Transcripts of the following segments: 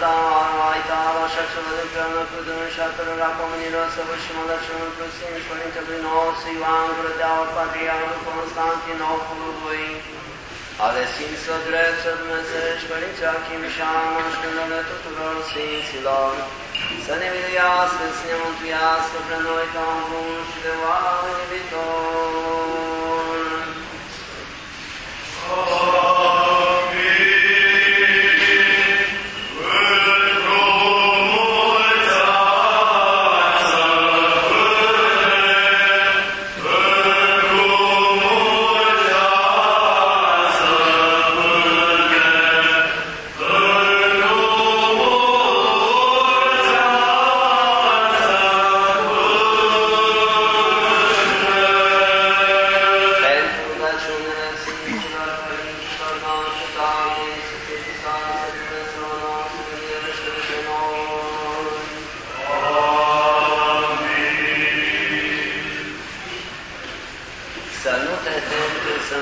ta, ai ta, așa celor împreună cu Dumnezeu și a cărora pomenilor să vă și mălăciunul cu Sfinți Părintelui nostru Ioan Gură de Aur, Patriarhul Constantinopolului, ale Sfinților Dreptă Dumnezeiești, Părinții Achim și Ana și numele tuturor Sfinților, să ne miluiască, să ne mântuiască pe noi ca un bun și de oameni iubitori. Pentru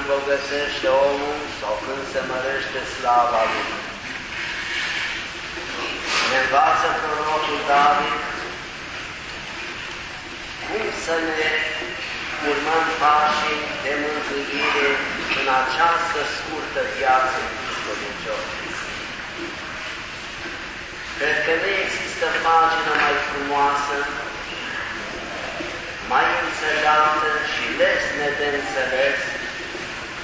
îmbogățește omul sau când se mărește slava lui. Ne învață prorocul David cum să ne urmăm pașii de mântuire în această scurtă viață cristodicioasă. Cred că nu există pagină mai frumoasă, mai înțeleaptă și lesne de înțeles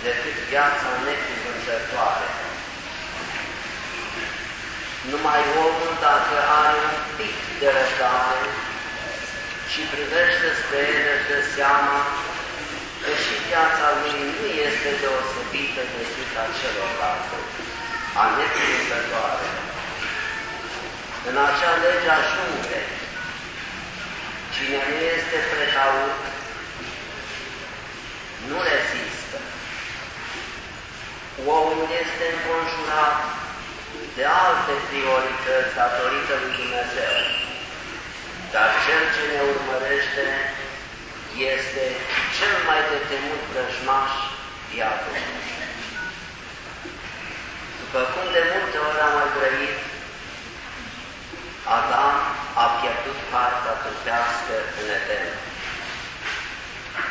decât viața necuvântătoare. Numai omul, dacă are un pic de răbdare și privește spre el, își dă seama că și viața lui nu este deosebită decât a celorlalte, a necuvântătoare. În acea lege ajunge Cine nu este precaut, nu rezistă. Omul este înconjurat de alte priorități datorită lui Dumnezeu. Dar cel ce ne urmărește este cel mai de temut vrăjmaș diavolul. După cum de multe ori am mai grăit, Adam a pierdut partea trupească în Eden.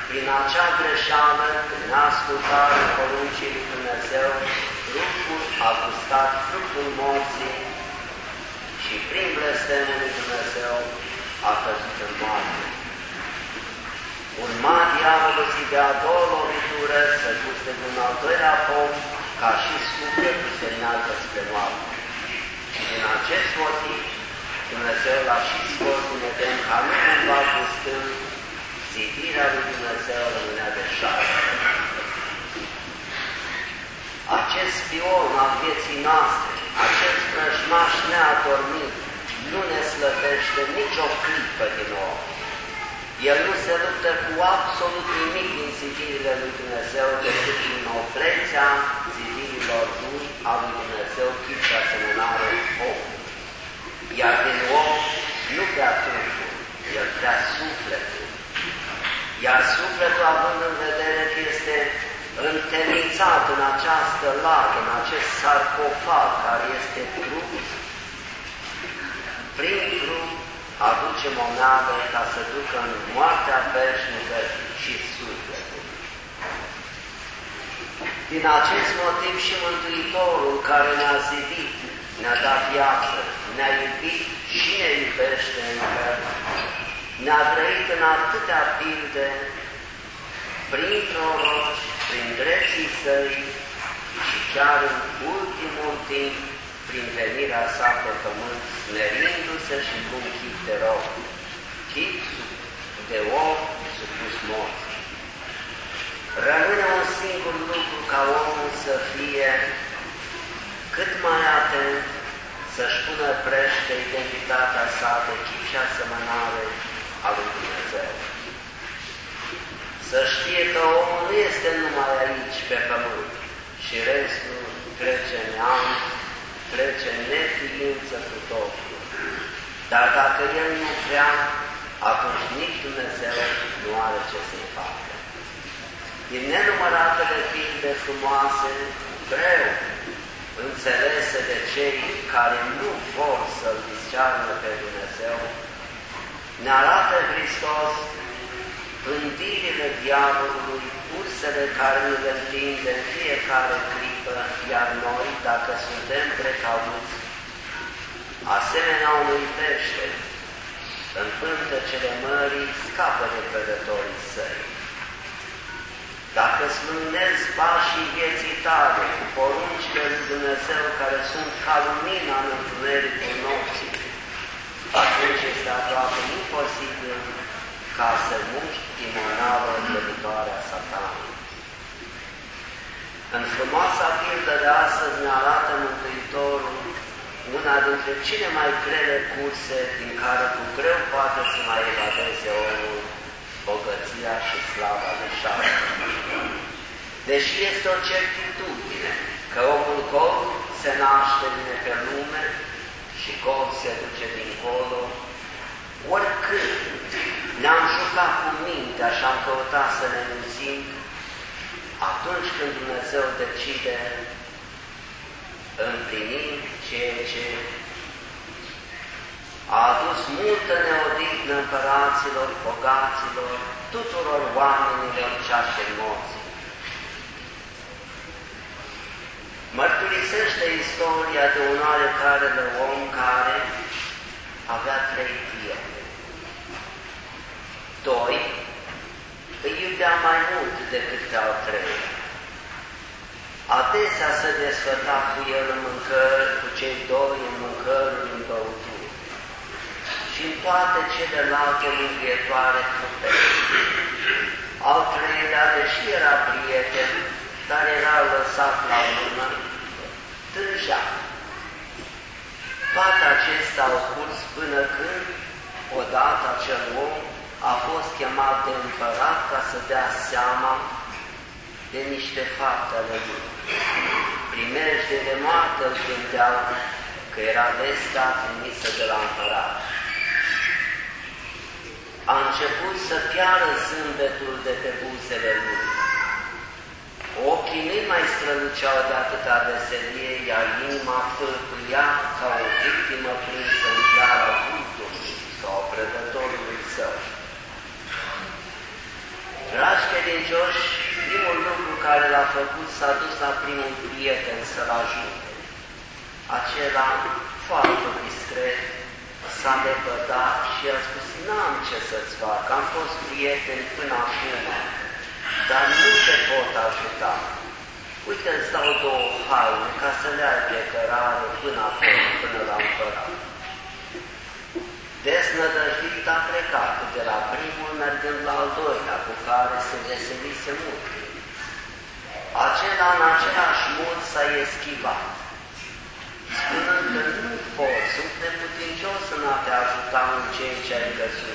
Prin acea greșeală, prin ascultarea poruncii lui Dumnezeu, trupul a gustat fructul morții și prin blestemul lui Dumnezeu a căzut în moarte. Urma diavolul și de a doua lovitură să guste de un al doilea pom, ca și sufletul se înaltă spre moarte. Și din acest motiv, Dumnezeu l-a și scos din Eden ca nu cumva gustând, zidirea lui Dumnezeu rămânea de șară. Acest spion al vieții noastre, acest vrăjmaș neadormit, nu ne slăbește nicio clipă din om. El nu se luptă cu absolut nimic din zidirile lui Dumnezeu decât din noblețea zidirilor lui a lui Dumnezeu, chip și asemănare om. Iar din om nu prea trupul, el prea sufletul. Iar sufletul, având în vedere că este întemnițat în această lagă, în acest sarcofag care este trup, prin trup aduce monadă ca să ducă în moartea veșnică și sufletul. Din acest motiv și Mântuitorul care ne-a zidit, ne-a dat viață, ne-a iubit și ne iubește încă, ne-a trăit în atâtea pilde, prin proroci, prin drepții săi, chiar în ultimul timp, prin venirea sa pe pământ, smerindu-se și cu un chip de rob, chip de om supus morți. Rămâne un singur lucru ca omul să fie cât mai atent, să-și pună prește identitatea sa de chip și asemănare a lui Dumnezeu. Să știe că omul nu este numai aici pe pământ și restul trece neam, trece neființă cu totul. Dar dacă el nu vrea, atunci nici Dumnezeu nu are ce să-i facă. Din nenumăratele filme frumoase, greu înțelese de cei care nu vor să-L discearnă pe Dumnezeu, ne arată Hristos pândirile diavolului, ursele care ne le întinde în fiecare clipă, iar noi, dacă suntem precauți, asemenea unui pește, în pântecele mării, scapă de predătorii săi. Dacă slunezi pașii vieții tale cu poruncile lui Dumnezeu care sunt ca lumina în întunericul nopții, atunci este aproape imposibil ca să muști timonală învălutoarea satanului. În frumoasa pildă de astăzi ne arată Mântuitorul una dintre cele mai grele curse din care cu greu poate să mai evadeze omul bogăția și slava de șară. Deși este o certitudine că omul gol se naște din pe lume și gol se duce dincolo, oricând ne-am jucat cu mintea și am căutat să ne mințim, atunci când Dumnezeu decide împlinim ceea ce a adus multă neodihnă împăraților, bogaților, tuturor oamenilor ceașe morții. Mărturisește istoria de un oarecare de om care avea trei fie. Doi îi iubea mai mult decât pe al treilea. Adesea se desfăta cu el în mâncări, cu cei doi în mâncări, în băuturi și în toate celelalte mângâietoare trupești. Al treilea, deși era prieten, dar era lăsat la urmă, târja. Toate acestea au curs până când, odată acel om, a fost chemat de împărat ca să dea seama de niște fapte ale lui. Primejde de moarte îl gândeau că era vestea trimisă de la împărat. A început să piară zâmbetul de pe buzele lui. Ochii nu mai străluceau de atâta veselie, iar inima fâlpâia ca o victimă prinsă în piara vultului sau predătorului său. Dragi credincioși, primul lucru care l-a făcut s-a dus la primul prieten să-l ajute. Acela, foarte discret, s-a lepădat și a spus, n-am ce să-ți fac, am fost prieten până acum, dar nu te pot ajuta. Uite, îți dau două haine ca să le ai pe cărare până acolo, până la împărat. Desnădăjduit a plecat de la primul mergând la al doilea, cu care se veselise mult. Acela în același mod s-a eschivat, spunând că nu pot, sunt neputincios în a te ajuta în ceea ce ai găsit tu.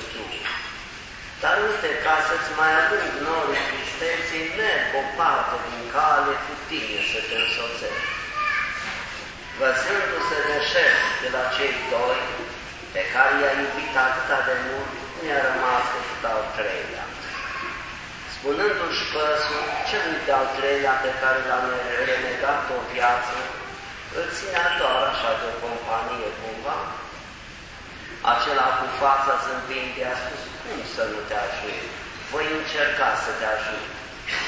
Dar uite, ca să-ți mai adung norii tristeții, merg o parte din cale cu tine să te însoțești. Văzându-se de șef de la cei doi, pe care i-a iubit atâta de mult, nu i-a rămas decât al treilea. Spunându-și păsul, celui de-al treilea pe care l-a renegat o viață, îl ținea doar așa de companie cumva. Acela cu fața zâmbind i-a spus, cum să nu te ajut? Voi încerca să te ajut.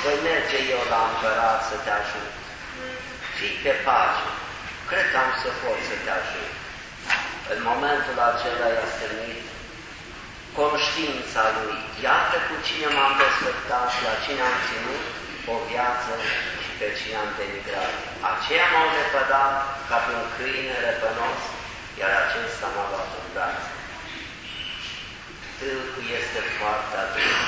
Voi merge eu la împărat să te ajut. Fii pe pace. Cred că am să pot să te ajut. În momentul acela i-a stârnit conștiința lui. Iată cu cine m-am desfătat și la cine am ținut o viață și pe cine am denigrat. Aceea m-au lepădat ca pe un câine răpănos, iar acesta m-a luat în brațe. Tâlcul este foarte adânc.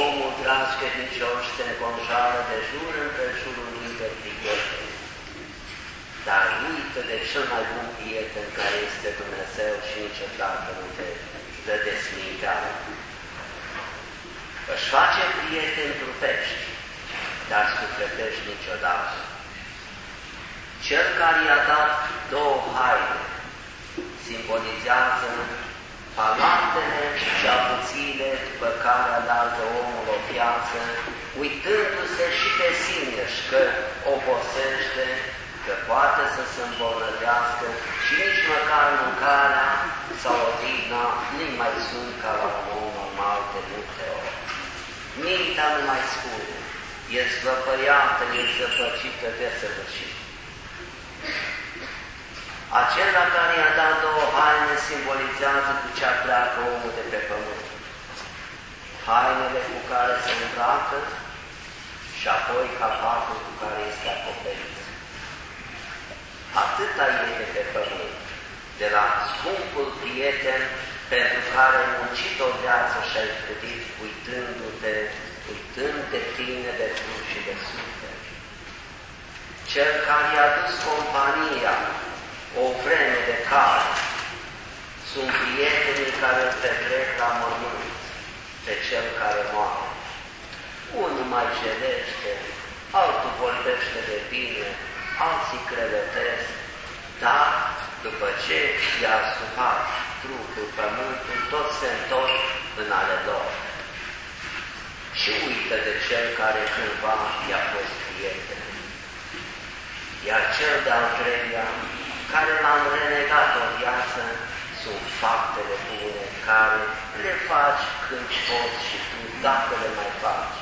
Omul, dragi credincioși, te înconjoară de jur împrejurul lui de prieteni. Dar uită de cel mai bun prieten care este Dumnezeu și niciodată nu te dă de sminteală. Își face prieteni trupești, dar sufletești niciodată. Cel care i-a dat două haine simbolizează palatele și avuțiile după care aleargă omul o viață, uitându-se și pe sine că obosește, că poate să se îmbolnăvească și nici măcar mâncarea sau odihna nu mai sunt ca la un om normal de multe ori. Mintea nu mai spune, e zvăpăiată, e zăpăcită de săvârșit. Acela care i-a dat două haine simbolizează cu ce pleacă omul de pe pământ. Hainele cu care se îmbracă și apoi capacul cu care este acoperit. Atâta e de pe pământ, de la scumpul prieten pentru care ai muncit o viață și ai trăit uitându-te, uitând de tine de trup și de suflet. Cel care i-a dus compania o vreme de care sunt prietenii care îl petrec la mormânt pe cel care moare. Unul mai jelește, altul vorbește de bine, alții crevetesc, dar după ce i-a supat trupul, pământul, tot se întorc în ale lor. Și uită de cel care cândva i-a fost prieten. Iar cel de-al treilea care l-am renegat o viață sunt faptele bune care le faci când poți și tu, dacă le mai faci.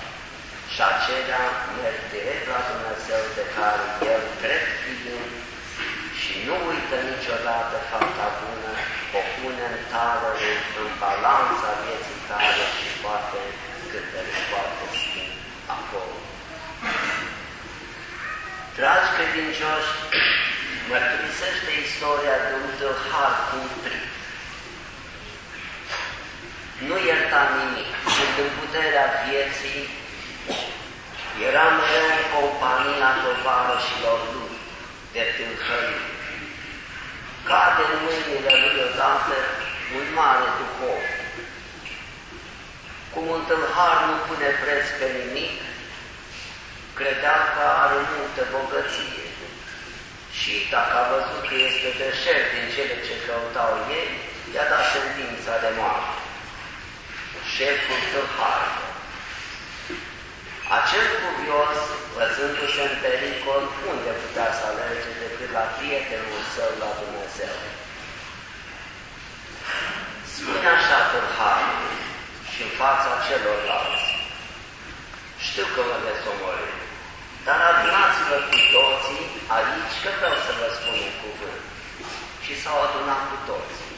Și acelea merg direct la Dumnezeu de care El cred fiind și nu uită niciodată fapta bună, o pune în tală, în balanța vieții tale și poate cât de poate schimb acolo. Dragi credincioși, mărturisește istoria de un tâlhar cumprit. Nu ierta nimic și în puterea vieții era mereu în compania tovarășilor lui de tâlhării. Cade în mâinile lui odată un mare duhov. Cum un tâlhar nu pune preț pe nimic, credea că are multă bogăție și dacă a văzut că este deșert din cele ce căutau ei, i-a dat sentința de moarte. Șeful tâlhar. Acel cuvios, văzându-se în pericol, unde putea să alerge decât la prietenul său, la Dumnezeu. Spune așa tâlharul și în fața celorlalți. Știu că vă veți omorâ, dar adunați-vă cu toții aici, că vreau să vă spun un cuvânt. Și s-au adunat cu toții.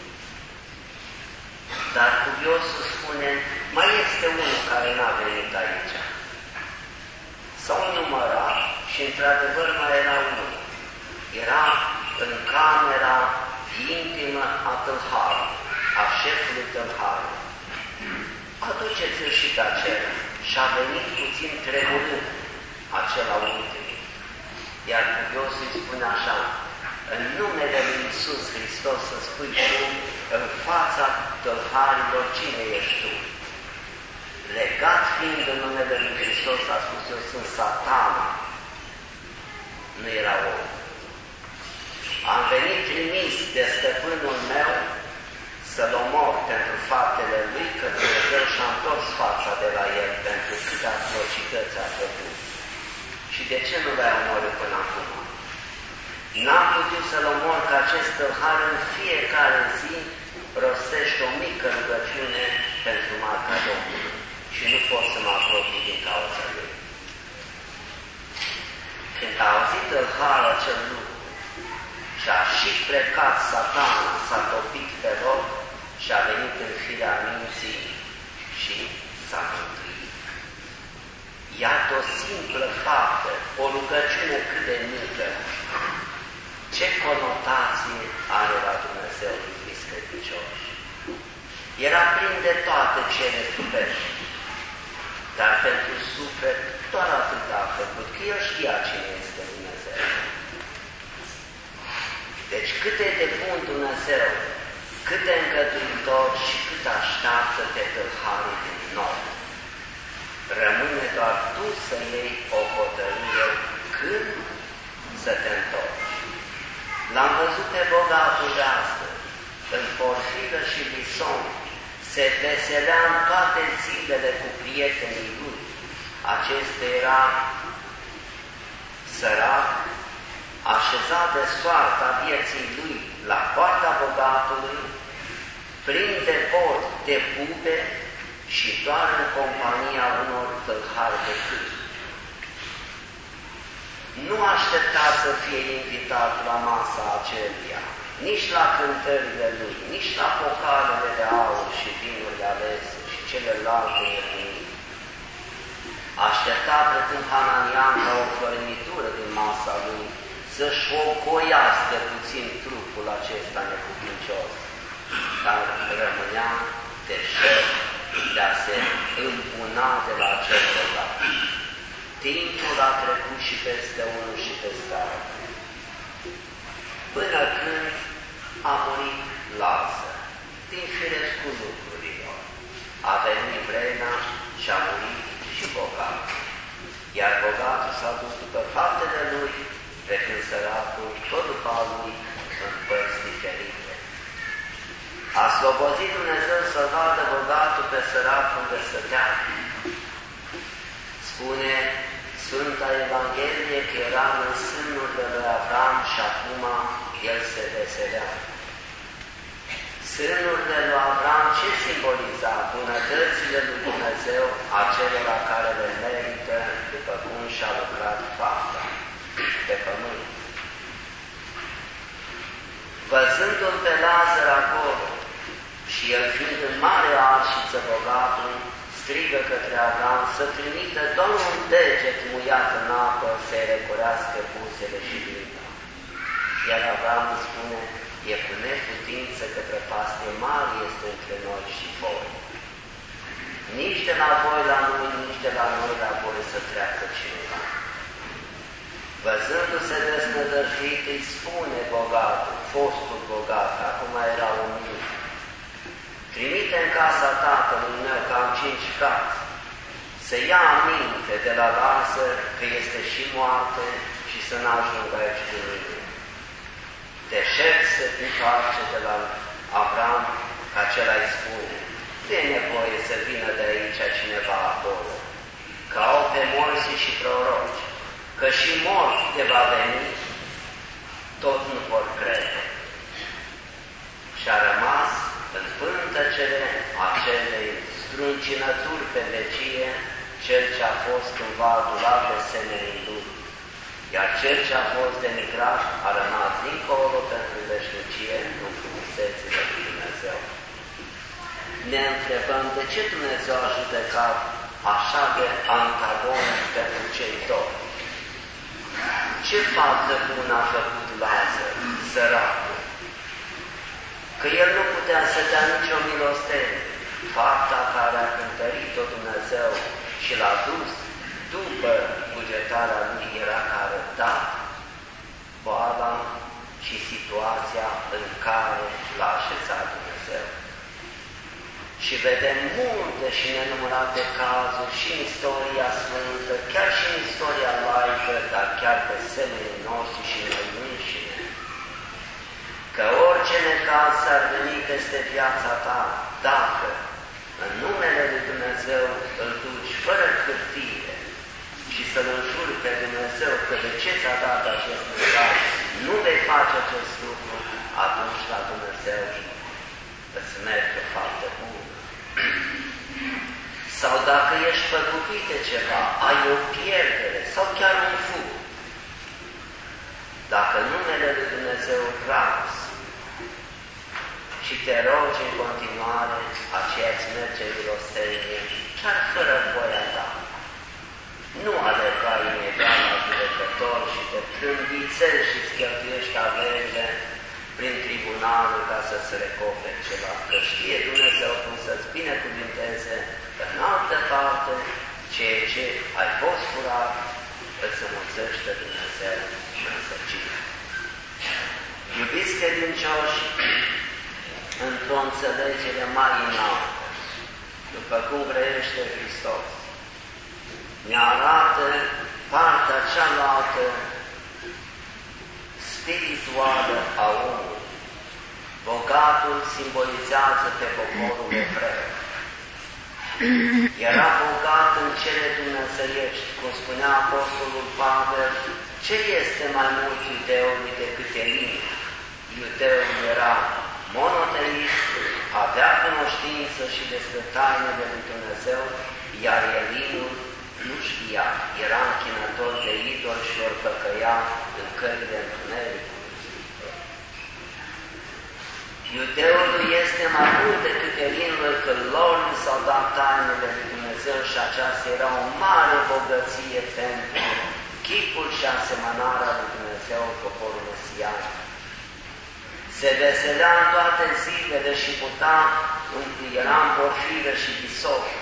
Dar cuviosul spune, mai este unul care n-a venit aici. S-au numărat și într-adevăr mai era unul. Era în camera intimă a tâlharului, a șefului tâlharului. Aduceți-l și pe acela. Și a venit puțin tremurând acela ultim. Iar Dios îi spune așa, în numele Lui Iisus Hristos să spui tu în fața tălharilor cine ești tu. Legat fiind în numele Lui Hristos a spus eu sunt satana. Nu era om. Am venit trimis de stăpânul meu să-l omor pentru faptele lui, că Dumnezeu și-a întors fața de la el pentru câte atrocități a făcut. Și de ce nu l-ai omorât până acum? N-am putut să-l omor că acest tâlhar în fiecare zi rostește o mică rugăciune pentru Marca Domnului și nu pot să mă apropii din cauza lui. Când a auzit tâlharul acel lucru și a și plecat satana, s-a topit pe loc și a venit în firea minții și s-a mântuit. Iată o simplă faptă, o rugăciune cât de mică, ce conotație are la Dumnezeu iubiți credincioși. Era plin de toate cele trupești, dar pentru suflet doar atât a făcut, că el știa cine este Dumnezeu. Deci cât e de bun Dumnezeu, cât de îngăduitor și cât așteaptă pe tâlharii din noi. Rămâne doar tu să iei o hotărâre când să te întorci. L-am văzut pe bogatul de astăzi, în porfidă și lison, se veselea în toate zilele cu prietenii lui. Acesta era sărac, așezat de soarta vieții lui la poarta bogatului, plin de por de pube și doar în compania unor tâlhari de cât. Nu aștepta să fie invitat la masa acelia, nici la cântările lui, nici la pocarele de aur și vinurile alese și celelalte nebunii. Aștepta precum Hananian la o fărâmitură din masa lui, să-și ocoiască puțin trupul acesta necuvincios, dar rămânea deșert de a se împuna de la acel bogat. Timpul a trecut și peste unul și peste altul. Până când a murit Lazar, din firescul lucrurilor. A venit vremea și a murit și bogatul. Iar bogatul s-a dus după faptele lui, pe când săracul tot după a lui în părți diferite. A slobozit Dumnezeu să vadă bogatul pe sărac unde stătea. Spune Sfânta Evanghelie că era în sânul de lui Avram și acum el se veselea. Sânul de lui Avram ce simboliza? Bunătățile lui Dumnezeu, acelora care le merită după cum și-a lucrat fapta pe pământ. Văzându-l pe Lazar acolo și el fiind în mare arșiță bogatul, strigă către Avram să trimită doar un deget muiat în apă să-i recurească buzele și limba. Iar Avram îi spune, e cu neputință că prăpastie mare este între noi și voi. Nici de la voi la noi, nici de la noi la voi să treacă cineva. Văzându-se desnădăjit, îi spune bogatul, fostul bogat, acum era umil, trimite în casa tatălui meu, că am cinci case, să ia aminte de la Lazar că este și moarte și să n-ajungă aici cu mine. Deșert se întoarce de la Avram, ca acela îi spune, nu e nevoie să vină de aici cineva acolo, că au pe morții și proroci, că și mort te va veni, tot nu vor crede. Și a rămas în pântăcele acelei struncinături pe vecie, cel ce a fost cumva adulat de semenii lui. Iar cel ce a fost denigrat a rămas dincolo pentru veșnicie în frumusețile lui Dumnezeu. Ne întrebăm de ce Dumnezeu a judecat așa de antagon pentru cei doi. Ce faptă bună a făcut Lazar, săracul? Că el nu putea să dea nicio milostenie. Fapta care a cântărit-o Dumnezeu și l-a dus după bugetarea lui era că a arătat boala și situația în care l-a așezat Dumnezeu. Și vedem multe și nenumărate cazuri și în istoria sfântă, chiar și în istoria laică, dar chiar pe semenii noștri și noi înșine, că orice necaz s-ar veni peste viața ta, dacă în numele Lui Dumnezeu îl duci fără hârtie și să-L înjuri pe Dumnezeu că de ce ți-a dat acest necaz, nu vei face acest lucru, atunci la Dumnezeu îți merge foarte bună. Sau dacă ești păgubit de ceva, ai o pierdere sau chiar un fug. Dacă numele Lui Dumnezeu frați și te rogi în continuare, aceea îți merge milostenie, chiar fără voia ta. nu alerga imediat la judecător și te trâmbițești și îți cheltuiești averile prin tribunalul ca să-ți recoperi ceva, că știe Dumnezeu cum să-ți binecuvinteze în altă parte ceea ce ai fost furat, îți înmulțește Dumnezeu în săcire. Iubiți credincioși, într-o înțelegere mai înaltă, după cum grăiește Hristos, ne arată partea cealaltă spirituală a omului. Bogatul simbolizează pe poporul evreu. Era bogat în cele dumnezeiești, cum spunea Apostolul Pavel, ce este mai mult iudeului decât Elin? Iudeul era monoteist, avea cunoștință și despre tainele lui Dumnezeu, iar Elinul nu știa, era închinător de idol și ori păcăia în cările întunericului. Iudeul este mai mult decât elinul că lor li s-au dat tainele lui Dumnezeu și aceasta era o mare bogăție pentru chipul și asemănarea lui Dumnezeu poporul Mesian. Se veselea în toate zilele și putea, era în porfiră și visori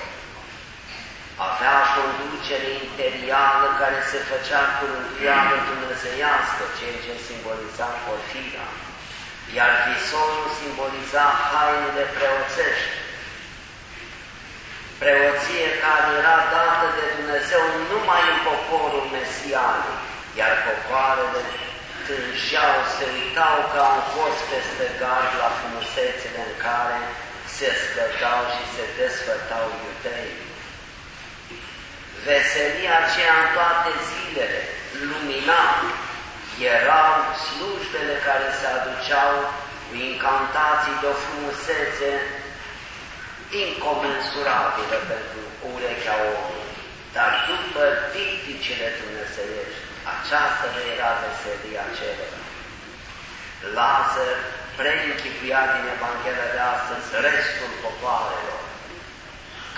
avea conducere imperială care se făcea cu rânduială dumnezeiască, ceea ce simboliza porfirea, iar visorul simboliza hainele preoțești. Preoție care era dată de Dumnezeu numai în poporul mesianic, iar popoarele tânjeau, se uitau ca un fost peste gard la frumusețele în care se scătau și se desfătau iudeii veselia aceea în toate zilele, lumina, erau slujbele care se aduceau cu incantații de o frumusețe incomensurabilă pentru urechea omului. Dar după dicticile dumnezeiești, aceasta nu era veselia celor. Lazar preînchipuia din Evanghelia de astăzi restul popoarelor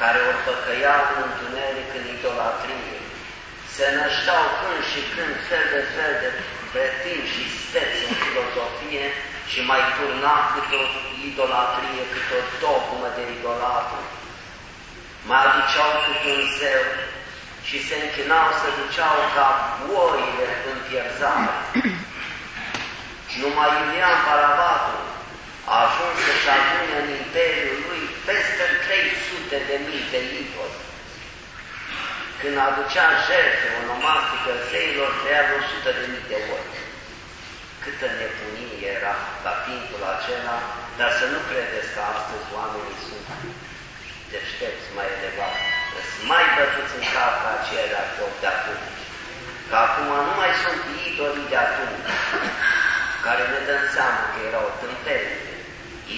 care o păcăiau în întuneric în idolatrie, se nășteau când și când fel de fel de pretin și steți în filozofie și mai turna cât o idolatrie, cât o dogmă de idolatru. Mai aduceau cât un zeu și se închinau să duceau ca oile în pierzare. Numai Iulian Paravatul a ajuns să-și adune în imperiul lui peste 300 de mii de idoli. Când aducea jertfe onomastică zeilor, trăia 100 de mii de ori. Câtă nebunie era la timpul acela, dar să nu credeți că astăzi oamenii sunt deștepți mai elevați, sunt mai bătuți în cap ca aceia de atunci. Că acum nu mai sunt idolii de atunci, care ne dăm seama că erau tâmperii,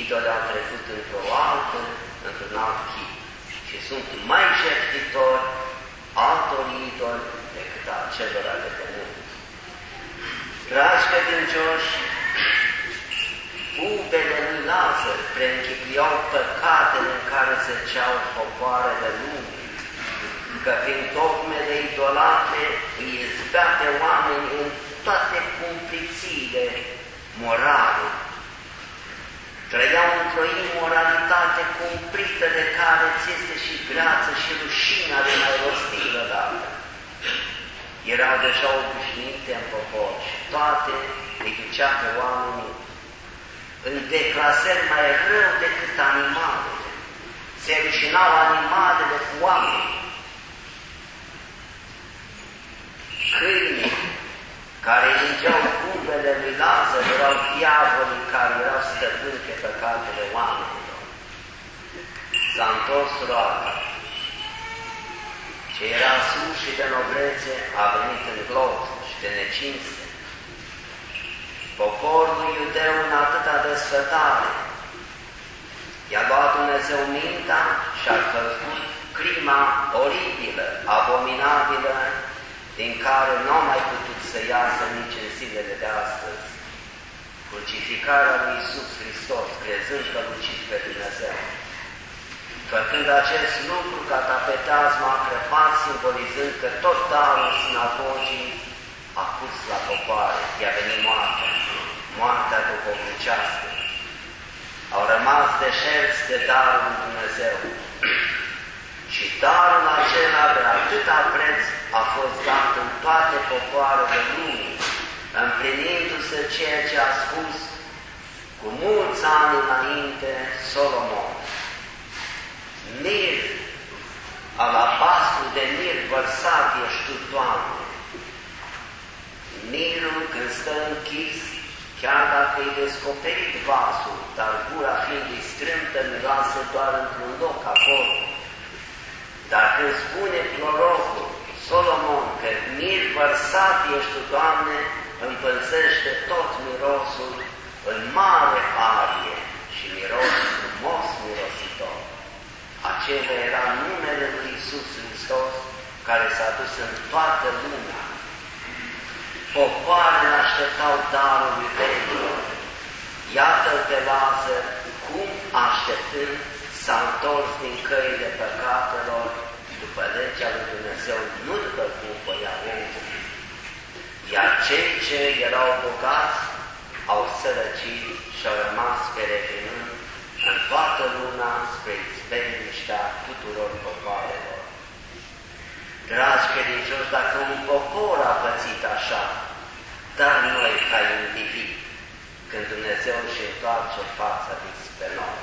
idoli au trecut într-o altă, într-un alt chip și sunt mai jertfitori altor idoli decât acelora de pământ. Dragi credincioși, ubele lui Lazar preînchipuiau păcatele în care se ceau popoarele lumii, că prin tocmele idolate îi izbea pe oameni în toate cumplițiile morale, Trăiau într-o imoralitate cumplită de care ți este și grață și rușina de mai rostilă dată. Erau deja obișnuite în popor și toate îi ducea pe oamenii în declasări mai rău decât animalele. Se rușinau animalele cu oameni. Câinii care lingeau cubele lui Lazar erau diavolii care erau stăpâni pe păcatele oamenilor. S-a întors roata. Ce era sus și de noblețe a venit în glot și de necinste. Poporul iudeu în atâta desfătare i-a luat Dumnezeu mintea și a făcut crima oribilă, abominabilă, din care nu au mai putut să iasă nici în zilele de astăzi. Crucificarea lui Iisus Hristos, crezând că lucit pe Dumnezeu. făcând acest lucru ca tapeteazma a crăpat, simbolizând că tot darul sinagogii a pus la popoare, i-a venit moartea, moartea duhovnicească. Au rămas deșerți de darul lui Dumnezeu. Și darul acela de atâta preț a fost dat în toate popoarele lumii, împlinindu-se ceea ce a spus cu mulți ani înainte Solomon. Mir, alabastru de mir vărsat ești tu, Doamne. Mirul când stă închis, chiar dacă e descoperit vasul, dar gura fiind strâmtă, miroase doar într-un loc acolo. Dar când spune prorocul Solomon că mir vărsat ești tu, Doamne, împânzește tot mirosul în mare arie și miros frumos mirositor. Acela era numele lui Iisus Hristos care s-a dus în toată lumea. Popoarele așteptau darul lui vechiilor. Iată-l pe Lazar cum așteptând s-a întors din căile păcatelor după legea lui Dumnezeu, nu după cum voia omul. Iar cei ce erau bogați au sărăcit și au rămas peregrinând în toată lumea spre izbeniștea tuturor popoarelor. Dragi credincioși, dacă un popor a pățit așa, dar noi ca individ, când Dumnezeu își întoarce fața dinspre noi,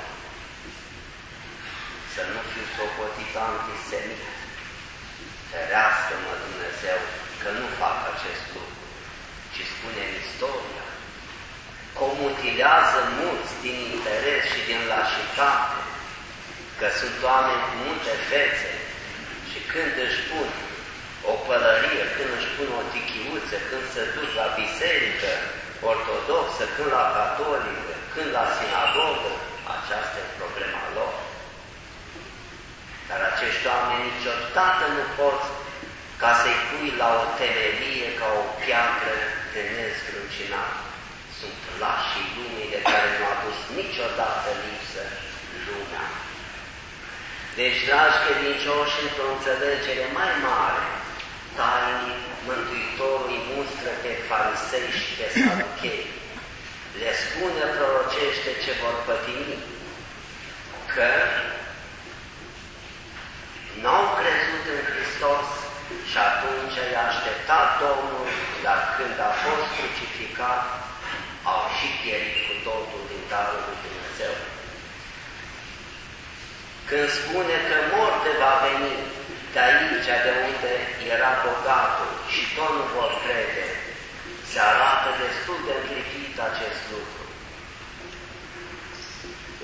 să nu fiu socotit antisemit, ferească-mă Dumnezeu că nu fac acest lucru, ci spune în istoria, că mutilează mulți din interes și din lașitate, că sunt oameni cu multe fețe și când își pun o pălărie, când își pun o tichiuță, când se duc la biserică ortodoxă, când la catolică, când la sinagogă, aceasta e problema lor. Dar acești oameni niciodată nu pot ca să-i pui la o temelie ca o piatră de nezgruncinată. Sunt lașii lumii de care nu a dus niciodată lipsă lumea. Deci, dragi credincioși, într-o înțelegere mai mare, tainic, Mântuitorul îi mustră pe farisei și pe saduchei. Le spune prorocește ce vor pătimi, că n-au crezut în Hristos și atunci i-a așteptat Domnul, dar când a fost crucificat, au și pierit cu totul din darul lui Dumnezeu. Când spune că moarte va veni de aici, de unde era bogatul și tot nu vor crede, se arată destul de întripit acest lucru.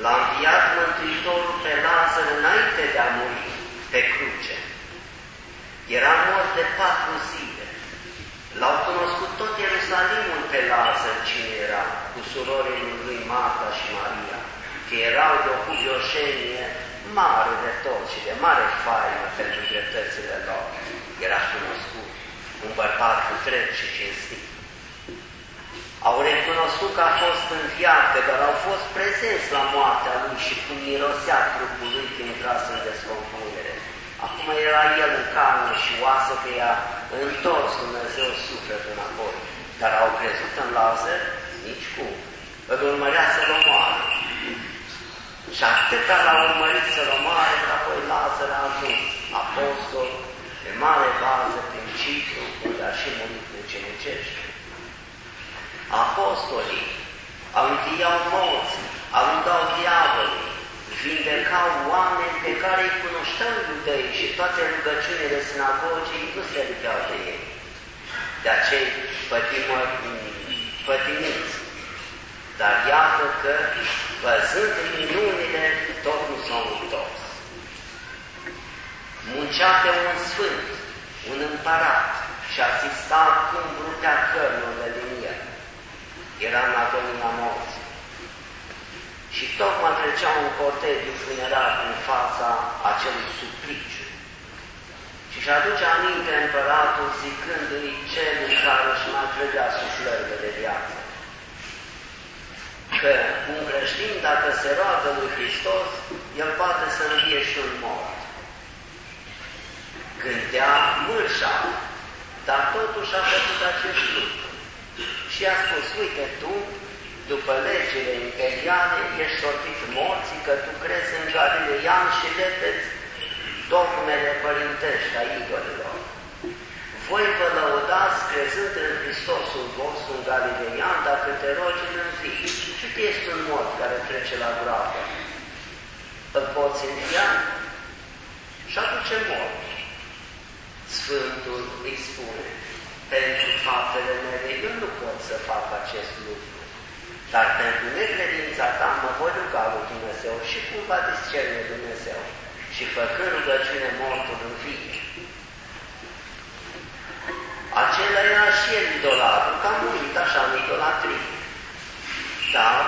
L-a înviat Mântuitorul pe Lazar înainte de a muri pe cruce. Era mort de patru zile. L-au cunoscut tot Ierusalimul pe Lazar cine era, cu surorile lui Marta și Maria, că erau de o cuvioșenie mare de tot și de mare faină pentru dreptățile lor. Era cunoscut, un bărbat cu drept și cinstit. Au recunoscut că a fost înviat, dar au fost prezenți la moartea lui și cum mirosea trupul lui când intrase în descompunere. Acum era el în carne și oasă că i-a întors Dumnezeu sufletul înapoi. Dar au crezut în Lazar? Nici cum. Îl urmărea să-l omoare. Și atâta l-a urmărit să-l omoare, că apoi Lazar a ajuns apostol de mare bază prin Cipru, unde a și murit mucenicește. Apostolii au înviau morți, alungau diavolii, vindecau oameni pe care îi cunoșteau iudei și toate rugăciunile sinagogii nu se ridiau de ei. De acei pătimiți. Dar iată că, văzând minunile, tot nu s-au întors. Muncea pe un sfânt, un împărat, și asista cum rupea cărnurile din el. Era în agonia morții și tocmai trecea un cortegiu funerar în fața acelui supliciu. Și și aduce aminte împăratul zicându-i celui care își mai trăgea suflările de viață. Că un creștin, dacă se roagă lui Hristos, el poate să învie și un mort. Gândea mârșa, dar totuși a făcut acest lucru. Și a spus, uite, tu după legile imperiale, ești sortit morții, că tu crezi în Galileian și lepeți dogmele părintești a idolilor. Voi vă lăudați crezând în Hristosul vostru în Galileian, dacă te rogi în zi. Și tu ești un mort care trece la groapă. Îl poți învia? Și atunci mor. Sfântul îi spune, pentru faptele mele eu nu pot să fac acest lucru. Dar pentru necredința ta mă voi ruga lui Dumnezeu și cum va discerne Dumnezeu. Și făcând rugăciune mortul în vie. Acela era și el idolatul, că a murit așa în idolatrie. Dar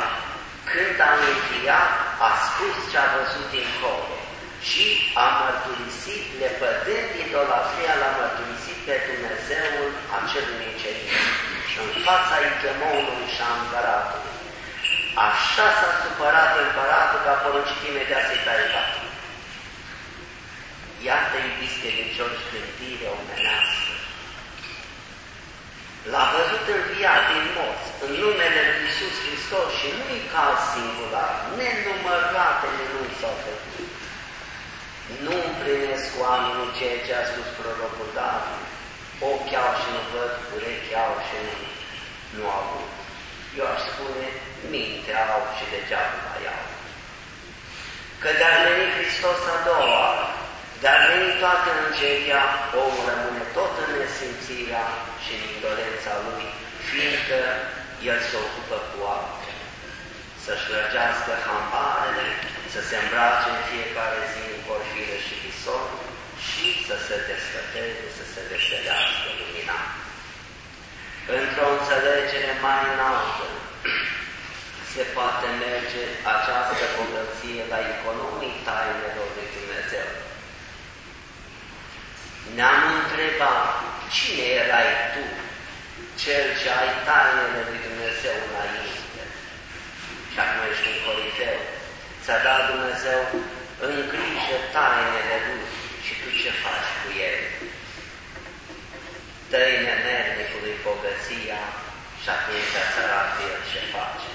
când a înviat, a spus ce a văzut dincolo și a mărturisit, lepădând idolatria, l-a mărturisit pe Dumnezeul acelui nicerit. Și în fața ichemonului și a împăratului. Așa s-a supărat împăratul că a poruncit imediat să-i taie capul. Iată, iubiți credincioși, gândire omenească. L-a văzut înviat din morți, în numele Lui Iisus Hristos și nu-i caz singular, nenumărate minuni s-au făcut. Nu împlinesc oamenii ceea ce a spus prorocul David. Ochi au și nu văd, urechi au și nu, nu au. Eu aș spune, minte au și degeaba mai au. Că de-ar veni Hristos a doua oară, dar veni toată îngeria, omul rămâne tot în nesimțirea și în indolența lui, fiindcă el se ocupă cu alte. Să-și lărgească hambarele, să se îmbrace în fiecare zi în porfire și visor și să se desfăteze, să se veselească lumina. Într-o înțelegere mai înaltă se poate merge această bogăție la economic tainelor lui Dumnezeu. Ne-am întrebat cine erai tu, cel ce ai tainele lui Dumnezeu înainte. Și acum ești un corifeu. Ți-a dat Dumnezeu în grijă tainele lui și tu ce faci cu ele? Dă-i nemernicului bogăția și atunci îți arată el ce face.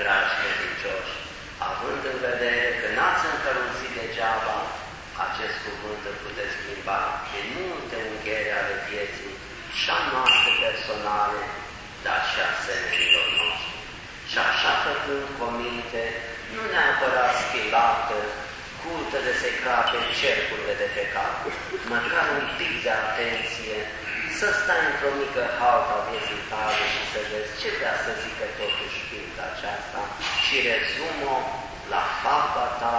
Dragi credincioși, având în vedere că n-ați încălzit degeaba acest cuvânt îl puteți schimba în multe unghiere ale vieții și a noastre personale, dar și a semenilor noștri. Și așa făcând cominte, nu neapărat schilată, cultă de se crape cercurile de pe cap, măcar un pic de atenție, să stai într-o mică haltă a vieții tale și să vezi ce vrea să zică totuși pilda aceasta și rezumă la fapta ta,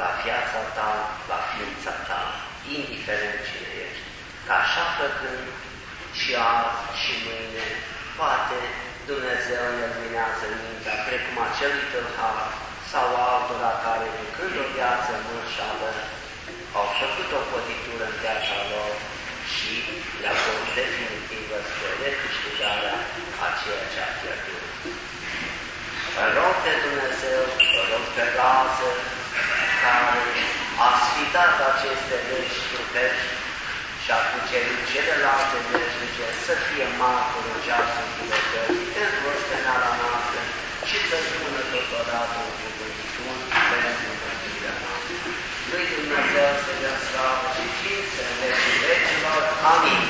la viața ta, la ființa ta, indiferent cine ești. Că așa făcând și azi și mâine, poate Dumnezeu ne luminează mintea, precum acelui tâlhar sau altora care, ducând o viață mânșală, au făcut o poditură în viața lor și le-a fost definitivă spre recâștigarea a ceea ce a pierdut rog de Dumnezeu, rog pe Lază, care a sfidat aceste legi puterci și a cucerit celelalte legi să fie martor în ceasul pentru în rostenarea noastră și să spună totodată o cuvântun pentru mântuirea noastră. Lui Dumnezeu să dea slavă și cință în legii legilor. Amin.